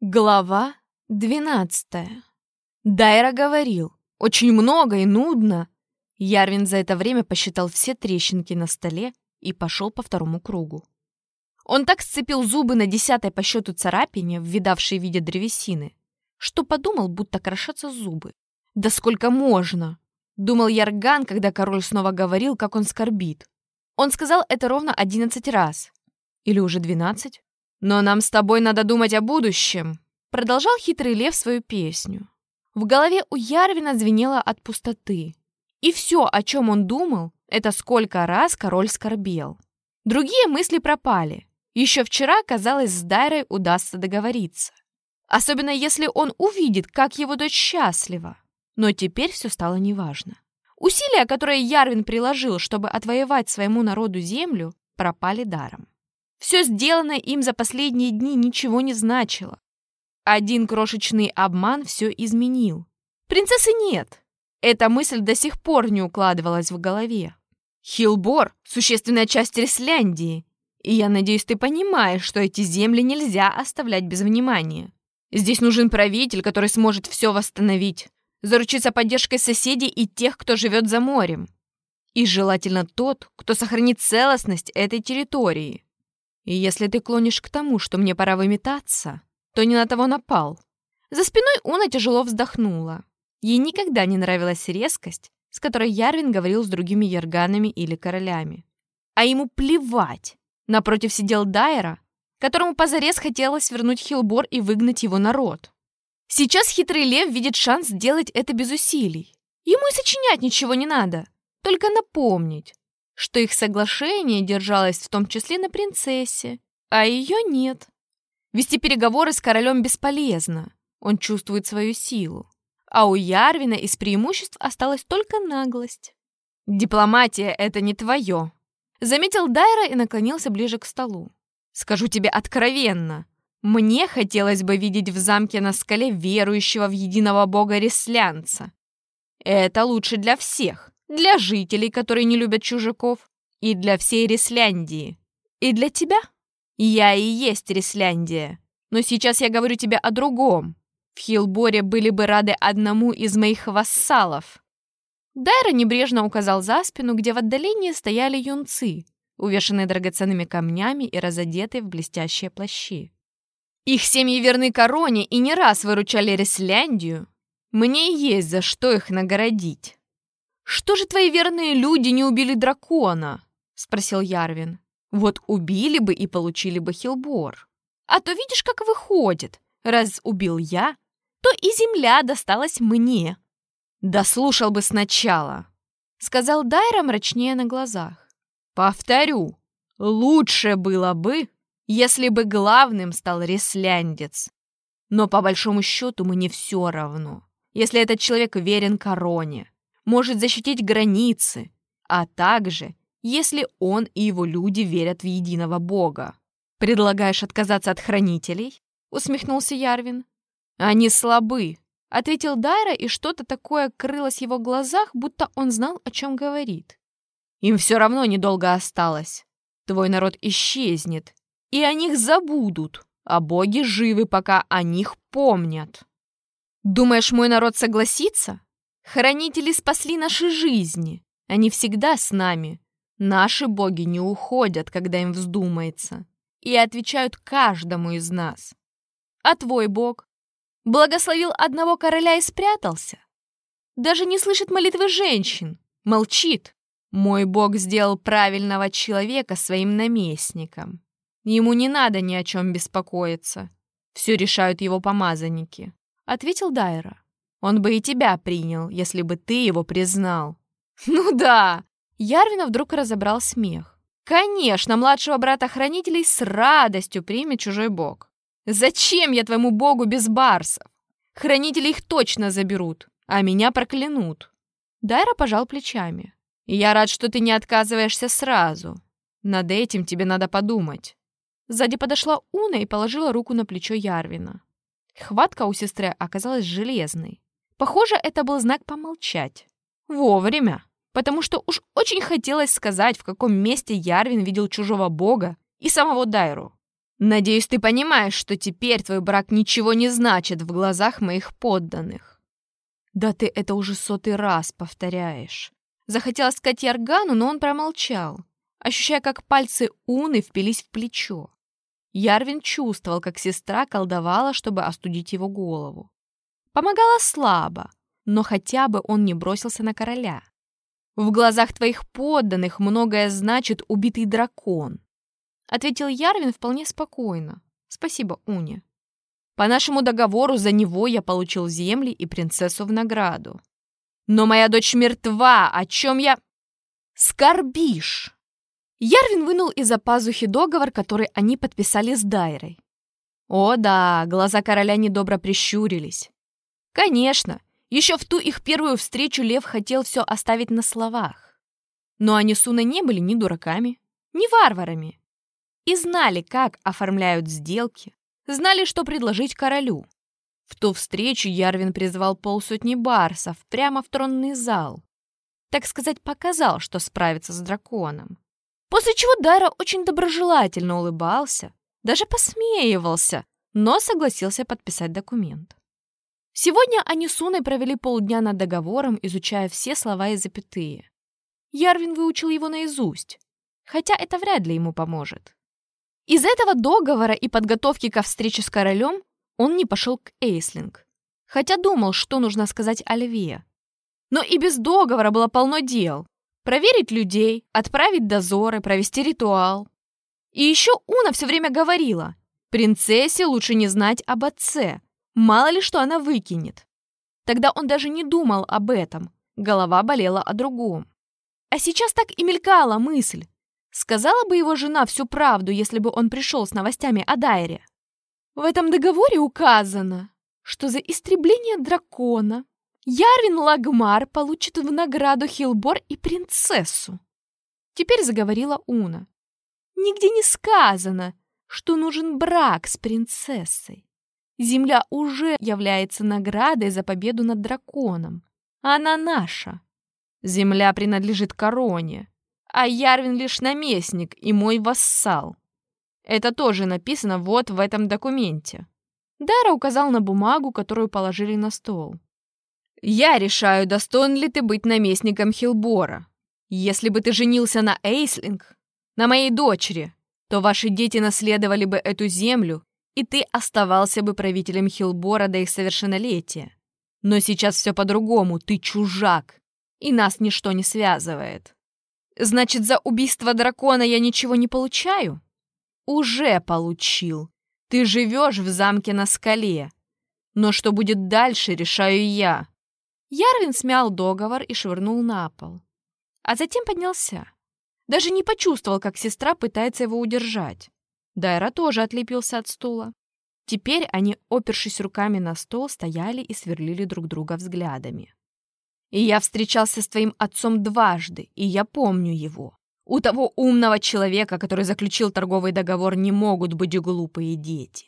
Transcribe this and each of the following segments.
Глава двенадцатая. Дайра говорил. Очень много и нудно. Ярвин за это время посчитал все трещинки на столе и пошел по второму кругу. Он так сцепил зубы на десятой по счету царапине, видавшей в виде древесины, что подумал, будто крошатся зубы. «Да сколько можно?» — думал Ярган, когда король снова говорил, как он скорбит. Он сказал это ровно одиннадцать раз. Или уже двенадцать? «Но нам с тобой надо думать о будущем», — продолжал хитрый лев свою песню. В голове у Ярвина звенело от пустоты. И все, о чем он думал, это сколько раз король скорбел. Другие мысли пропали. Еще вчера, казалось, с Дайрой удастся договориться. Особенно если он увидит, как его дочь счастлива. Но теперь все стало неважно. Усилия, которые Ярвин приложил, чтобы отвоевать своему народу землю, пропали даром. Все сделанное им за последние дни ничего не значило. Один крошечный обман все изменил. Принцессы нет. Эта мысль до сих пор не укладывалась в голове. Хилбор — существенная часть Ресляндии, и я надеюсь, ты понимаешь, что эти земли нельзя оставлять без внимания. Здесь нужен правитель, который сможет все восстановить, заручиться поддержкой соседей и тех, кто живет за морем. И желательно тот, кто сохранит целостность этой территории. И если ты клонишь к тому, что мне пора выметаться, то не на того напал. За спиной Уна тяжело вздохнула. Ей никогда не нравилась резкость, с которой Ярвин говорил с другими ярганами или королями. А ему плевать. Напротив сидел Дайера, которому позарез хотелось вернуть Хилбор и выгнать его народ. Сейчас хитрый лев видит шанс сделать это без усилий. Ему и сочинять ничего не надо, только напомнить, что их соглашение держалось в том числе на принцессе, а ее нет. Вести переговоры с королем бесполезно, он чувствует свою силу. А у Ярвина из преимуществ осталась только наглость. «Дипломатия — это не твое», — заметил Дайра и наклонился ближе к столу. «Скажу тебе откровенно, мне хотелось бы видеть в замке на скале верующего в единого бога Реслянца. Это лучше для всех для жителей, которые не любят чужаков, и для всей Ресляндии. И для тебя. Я и есть Ресляндия. Но сейчас я говорю тебе о другом. В Хилборе были бы рады одному из моих вассалов. Дайра небрежно указал за спину, где в отдалении стояли юнцы, увешанные драгоценными камнями и разодетые в блестящие плащи. Их семьи верны короне и не раз выручали Ресляндию. Мне есть за что их наградить. «Что же твои верные люди не убили дракона?» — спросил Ярвин. «Вот убили бы и получили бы Хилбор. А то видишь, как выходит. Раз убил я, то и земля досталась мне». «Да слушал бы сначала», — сказал Дайра мрачнее на глазах. «Повторю, лучше было бы, если бы главным стал ресляндец. Но по большому счету мне все равно, если этот человек верен короне может защитить границы, а также, если он и его люди верят в единого Бога. «Предлагаешь отказаться от хранителей?» — усмехнулся Ярвин. «Они слабы», — ответил Дайра, и что-то такое крылось в его глазах, будто он знал, о чем говорит. «Им все равно недолго осталось. Твой народ исчезнет, и о них забудут, а боги живы, пока о них помнят». «Думаешь, мой народ согласится?» Хранители спасли наши жизни. Они всегда с нами. Наши боги не уходят, когда им вздумается, и отвечают каждому из нас. А твой бог? Благословил одного короля и спрятался? Даже не слышит молитвы женщин, молчит. Мой бог сделал правильного человека своим наместником. Ему не надо ни о чем беспокоиться. Все решают его помазанники, — ответил Дайра. Он бы и тебя принял, если бы ты его признал». «Ну да!» Ярвина вдруг разобрал смех. «Конечно, младшего брата хранителей с радостью примет чужой бог. Зачем я твоему богу без барсов? Хранители их точно заберут, а меня проклянут». Дайра пожал плечами. «Я рад, что ты не отказываешься сразу. Над этим тебе надо подумать». Сзади подошла Уна и положила руку на плечо Ярвина. Хватка у сестры оказалась железной. Похоже, это был знак помолчать. Вовремя. Потому что уж очень хотелось сказать, в каком месте Ярвин видел чужого бога и самого Дайру. Надеюсь, ты понимаешь, что теперь твой брак ничего не значит в глазах моих подданных. Да ты это уже сотый раз повторяешь. Захотела сказать Яргану, но он промолчал, ощущая, как пальцы Уны впились в плечо. Ярвин чувствовал, как сестра колдовала, чтобы остудить его голову. Помогала слабо, но хотя бы он не бросился на короля. В глазах твоих подданных многое значит убитый дракон. Ответил Ярвин вполне спокойно. Спасибо, Уне. По нашему договору за него я получил земли и принцессу в награду. Но моя дочь мертва, о чем я... Скорбишь! Ярвин вынул из-за пазухи договор, который они подписали с Дайрой. О да, глаза короля недобро прищурились. Конечно, еще в ту их первую встречу Лев хотел все оставить на словах. Но они с Уной не были ни дураками, ни варварами и знали, как оформляют сделки, знали, что предложить королю. В ту встречу Ярвин призвал полсотни барсов прямо в тронный зал. Так сказать, показал, что справится с драконом. После чего Дайра очень доброжелательно улыбался, даже посмеивался, но согласился подписать документ. Сегодня они с Уной провели полдня над договором, изучая все слова и запятые. Ярвин выучил его наизусть, хотя это вряд ли ему поможет. Из этого договора и подготовки ко встрече с королем он не пошел к Эйслинг, хотя думал, что нужно сказать Альве. Но и без договора было полно дел. Проверить людей, отправить дозоры, провести ритуал. И еще Уна все время говорила, принцессе лучше не знать об отце, мало ли что она выкинет. Тогда он даже не думал об этом, голова болела о другом. А сейчас так и мелькала мысль, Сказала бы его жена всю правду, если бы он пришел с новостями о Дайре. В этом договоре указано, что за истребление дракона Ярвин Лагмар получит в награду Хилбор и принцессу. Теперь заговорила Уна. Нигде не сказано, что нужен брак с принцессой. Земля уже является наградой за победу над драконом. Она наша. Земля принадлежит короне а Ярвин лишь наместник и мой вассал. Это тоже написано вот в этом документе. Дара указал на бумагу, которую положили на стол. «Я решаю, достоин ли ты быть наместником Хилбора. Если бы ты женился на Эйслинг, на моей дочери, то ваши дети наследовали бы эту землю, и ты оставался бы правителем Хилбора до их совершеннолетия. Но сейчас все по-другому, ты чужак, и нас ничто не связывает. Значит, за убийство дракона я ничего не получаю? Уже получил. Ты живешь в замке на скале. Но что будет дальше, решаю я. Ярвин смял договор и швырнул на пол. А затем поднялся. Даже не почувствовал, как сестра пытается его удержать. Дайра тоже отлепился от стула. Теперь они, опершись руками на стол, стояли и сверлили друг друга взглядами. И я встречался с твоим отцом дважды, и я помню его. У того умного человека, который заключил торговый договор, не могут быть глупые дети.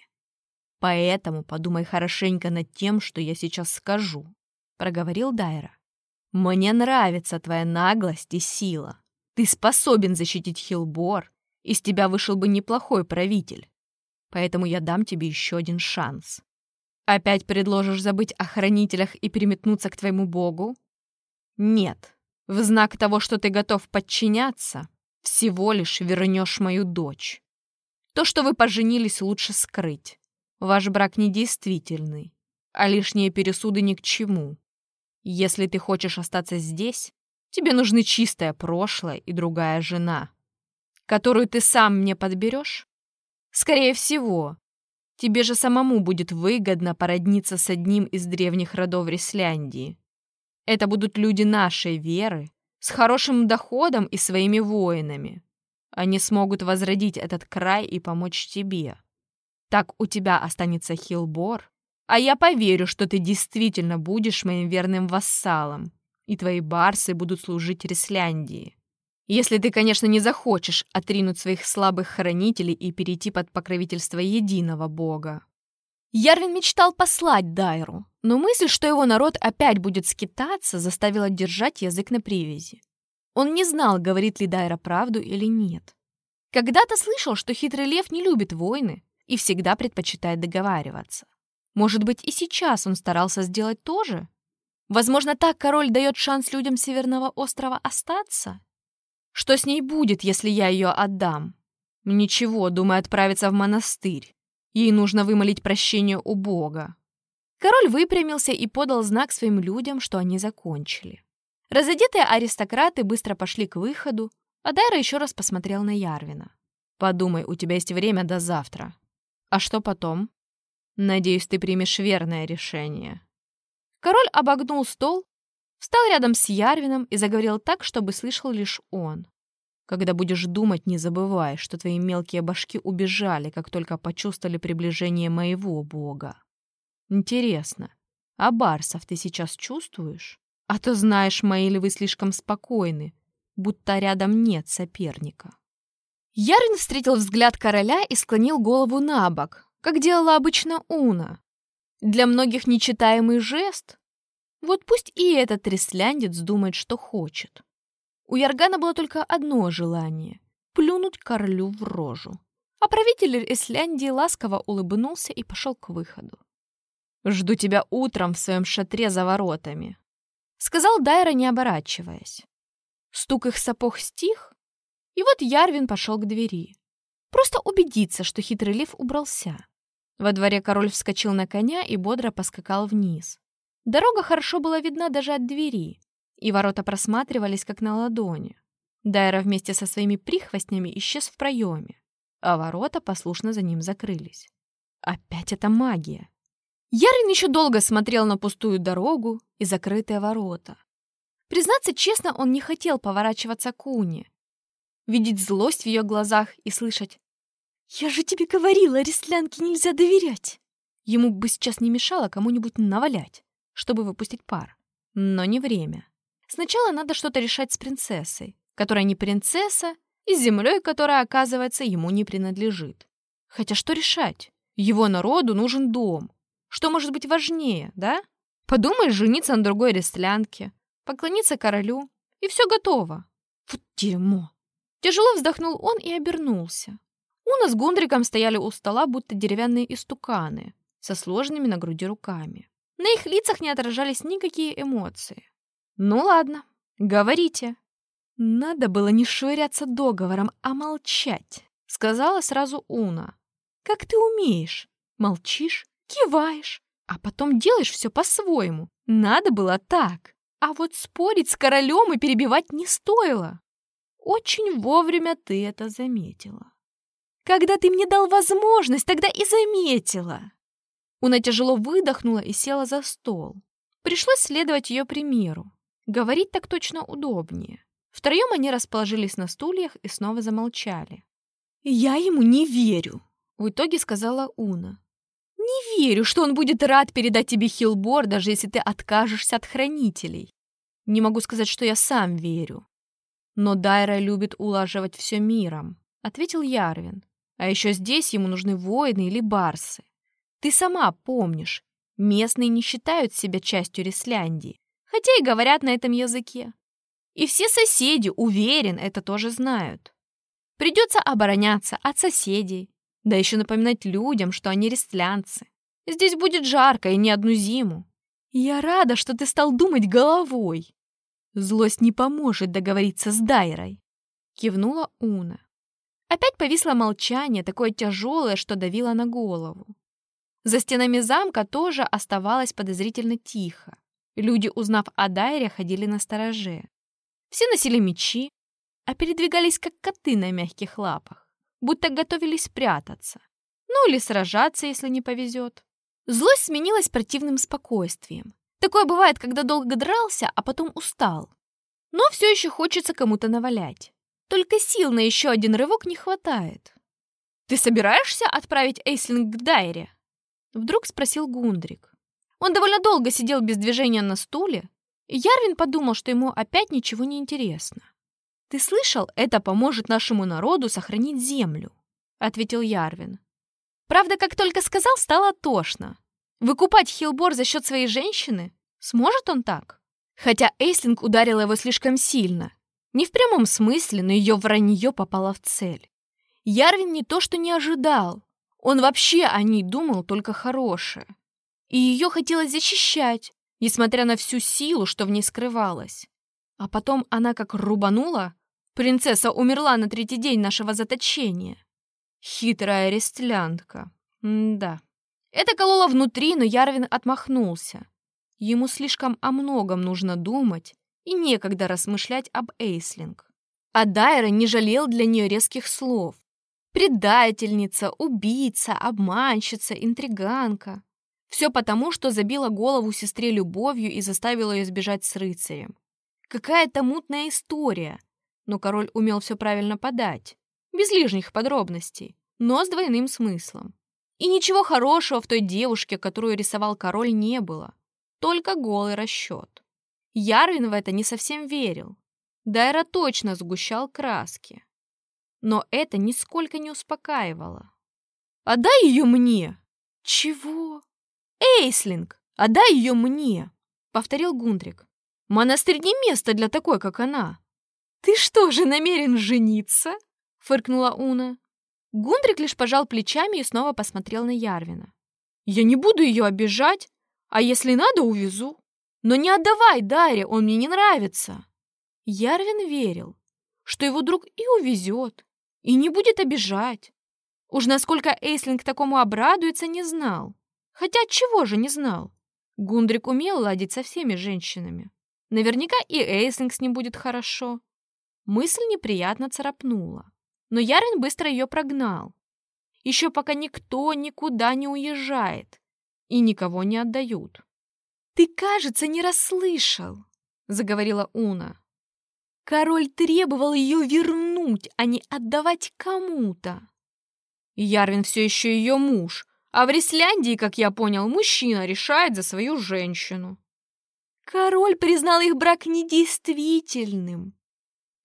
Поэтому подумай хорошенько над тем, что я сейчас скажу», — проговорил Дайра. «Мне нравится твоя наглость и сила. Ты способен защитить Хилбор, из тебя вышел бы неплохой правитель. Поэтому я дам тебе еще один шанс. Опять предложишь забыть о хранителях и переметнуться к твоему богу? Нет, в знак того, что ты готов подчиняться, всего лишь вернешь мою дочь. То, что вы поженились, лучше скрыть. Ваш брак недействительный, а лишние пересуды ни к чему. Если ты хочешь остаться здесь, тебе нужны чистое прошлое и другая жена, которую ты сам мне подберешь. Скорее всего, тебе же самому будет выгодно породниться с одним из древних родов Ресляндии. Это будут люди нашей веры, с хорошим доходом и своими воинами. Они смогут возродить этот край и помочь тебе. Так у тебя останется Хилбор, а я поверю, что ты действительно будешь моим верным вассалом, и твои барсы будут служить Ресляндии. Если ты, конечно, не захочешь отринуть своих слабых хранителей и перейти под покровительство единого бога. Ярвин мечтал послать Дайру, но мысль, что его народ опять будет скитаться, заставила держать язык на привязи. Он не знал, говорит ли Дайра правду или нет. Когда-то слышал, что хитрый лев не любит войны и всегда предпочитает договариваться. Может быть, и сейчас он старался сделать то же? Возможно, так король дает шанс людям Северного острова остаться? Что с ней будет, если я ее отдам? Ничего, думаю, отправиться в монастырь. Ей нужно вымолить прощение у Бога. Король выпрямился и подал знак своим людям, что они закончили. Разодетые аристократы быстро пошли к выходу, а Дайра еще раз посмотрел на Ярвина. «Подумай, у тебя есть время до завтра. А что потом? Надеюсь, ты примешь верное решение». Король обогнул стол, встал рядом с Ярвином и заговорил так, чтобы слышал лишь он. «Когда будешь думать, не забывай, что твои мелкие башки убежали, как только почувствовали приближение моего бога. Интересно, а барсов ты сейчас чувствуешь? А то знаешь, мои львы слишком спокойны, будто рядом нет соперника». Ярвин встретил взгляд короля и склонил голову на бок, как делала обычно Уна, для многих нечитаемый жест. Вот пусть и этот тресляндец думает, что хочет. У Яргана было только одно желание — плюнуть королю в рожу. А правитель Исляндии ласково улыбнулся и пошел к выходу. «Жду тебя утром в своем шатре за воротами», — сказал Дайра, не оборачиваясь. Стук их сапог стих, и вот Ярвин пошел к двери. Просто убедиться, что хитрый лев убрался. Во дворе король вскочил на коня и бодро поскакал вниз. Дорога хорошо была видна даже от двери, и ворота просматривались как на ладони. Дайра вместе со своими прихвостнями исчез в проеме, а ворота послушно за ним закрылись. Опять это магия. Ярин еще долго смотрел на пустую дорогу и закрытые ворота. Признаться честно, он не хотел поворачиваться к Уне, видеть злость в ее глазах и слышать «Я же тебе говорила, Рестлянке нельзя доверять!» Ему бы сейчас не мешало кому-нибудь навалять, чтобы выпустить пар. Но не время. Сначала надо что-то решать с принцессой, которая не принцесса, и с землей, которая, оказывается, ему не принадлежит. Хотя что решать? Его народу нужен дом. Что может быть важнее, да? Подумай, жениться на другой рестлянке, поклониться королю, и все готово. Вот дерьмо. Тяжело вздохнул он и обернулся. Уна с Гундриком стояли у стола, будто деревянные истуканы, со сложенными на груди руками. На их лицах не отражались никакие эмоции. «Ну ладно, говорите». «Надо было не швыряться договором, а молчать», — сказала сразу Уна. «Как ты умеешь? Молчишь, киваешь, а потом делаешь все по-своему. Надо было так. А вот спорить с королем и перебивать не стоило. Очень вовремя ты это заметила. Когда ты мне дал возможность, тогда и заметила. Уна тяжело выдохнула и села за стол. Пришлось следовать ее примеру. Говорить так точно удобнее. Втроем они расположились на стульях и снова замолчали. «Я ему не верю», — в итоге сказала Уна. «Не верю, что он будет рад передать тебе Хилбор, даже если ты откажешься от хранителей. Не могу сказать, что я сам верю. Но Дайра любит улаживать все миром», — ответил Ярвин. А еще здесь ему нужны воины или барсы. Ты сама помнишь, местные не считают себя частью Ресляндии, хотя и говорят на этом языке. И все соседи, уверен, это тоже знают. Придется обороняться от соседей, да еще напоминать людям, что они рестлянцы. Здесь будет жарко и не одну зиму. Я рада, что ты стал думать головой. Злость не поможет договориться с Дайрой. Кивнула Уна. Опять повисло молчание, такое тяжелое, что давило на голову. За стенами замка тоже оставалось подозрительно тихо. Люди, узнав о Дайре, ходили на стороже. Все носили мечи, а передвигались как коты на мягких лапах, будто готовились спрятаться. Ну или сражаться, если не повезет. Злость сменилась противным спокойствием. Такое бывает, когда долго дрался, а потом устал. Но все еще хочется кому-то навалять. Только сил на еще один рывок не хватает. «Ты собираешься отправить Эйслинг к Дайре?» Вдруг спросил Гундрик. Он довольно долго сидел без движения на стуле, и Ярвин подумал, что ему опять ничего не интересно. «Ты слышал, это поможет нашему народу сохранить землю», — ответил Ярвин. Правда, как только сказал, стало тошно. Выкупать Хилбор за счет своей женщины? Сможет он так? Хотя Эйслинг ударила его слишком сильно, не в прямом смысле, но ее вранье попало в цель. Ярвин не то что не ожидал, он вообще о ней думал только хорошее. И ее хотелось защищать, несмотря на всю силу, что в ней скрывалась. А потом она как рубанула. Принцесса умерла на третий день нашего заточения. Хитрая рестлянка. да. Это кололо внутри, но Ярвин отмахнулся. Ему слишком о многом нужно думать и некогда размышлять об Эйслинг. А Дайра не жалел для нее резких слов. Предательница, убийца, обманщица, интриганка. Все потому, что забила голову сестре любовью и заставила ее сбежать с рыцарем. Какая-то мутная история, но король умел все правильно подать, без лишних подробностей, но с двойным смыслом. И ничего хорошего в той девушке, которую рисовал король, не было, только голый расчет. Ярвин в это не совсем верил. Дайра точно сгущал краски. Но это нисколько не успокаивало. «Отдай ее мне!» «Чего?» «Эйслинг, отдай ее мне!» — повторил Гундрик. «Монастырь не место для такой, как она!» «Ты что же, намерен жениться?» — фыркнула Уна. Гундрик лишь пожал плечами и снова посмотрел на Ярвина. «Я не буду ее обижать, а если надо, увезу. Но не отдавай Даре, он мне не нравится!» Ярвин верил, что его друг и увезет, и не будет обижать. Уж насколько Эйслинг такому обрадуется, не знал. Хотя чего же не знал? Гундрик умел ладить со всеми женщинами. Наверняка и Эйслинг с ним будет хорошо. Мысль неприятно царапнула. Но Ярин быстро ее прогнал. Еще пока никто никуда не уезжает и никого не отдают. «Ты, кажется, не расслышал», — заговорила Уна. «Король требовал ее вернуть, а не отдавать кому-то». Ярвин все еще ее муж, а в Ресляндии, как я понял, мужчина решает за свою женщину. Король признал их брак недействительным.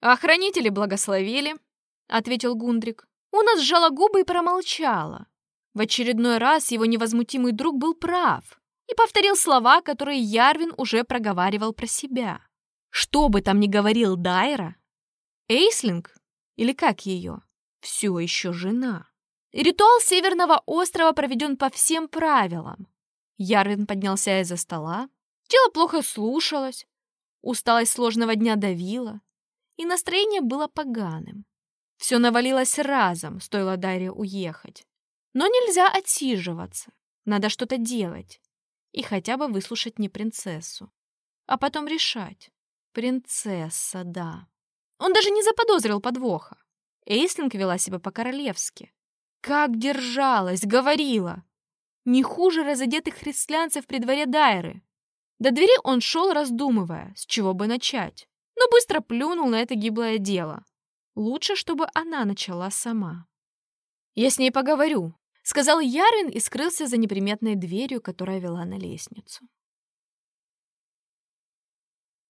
Охранители благословили, ответил Гундрик. У нас сжала губы и промолчала. В очередной раз его невозмутимый друг был прав и повторил слова, которые Ярвин уже проговаривал про себя. Что бы там ни говорил Дайра, Эйслинг, или как ее, все еще жена. Ритуал Северного острова проведен по всем правилам. Ярвин поднялся из-за стола. Тело плохо слушалось. Усталость сложного дня давила. И настроение было поганым. Все навалилось разом, стоило Дарье уехать. Но нельзя отсиживаться. Надо что-то делать. И хотя бы выслушать не принцессу. А потом решать. Принцесса, да. Он даже не заподозрил подвоха. Эйслинг вела себя по-королевски. Как держалась, говорила. Не хуже разодетых христианцев при дворе Дайры. До двери он шел, раздумывая, с чего бы начать, но быстро плюнул на это гиблое дело. Лучше, чтобы она начала сама. «Я с ней поговорю», — сказал Ярин и скрылся за неприметной дверью, которая вела на лестницу.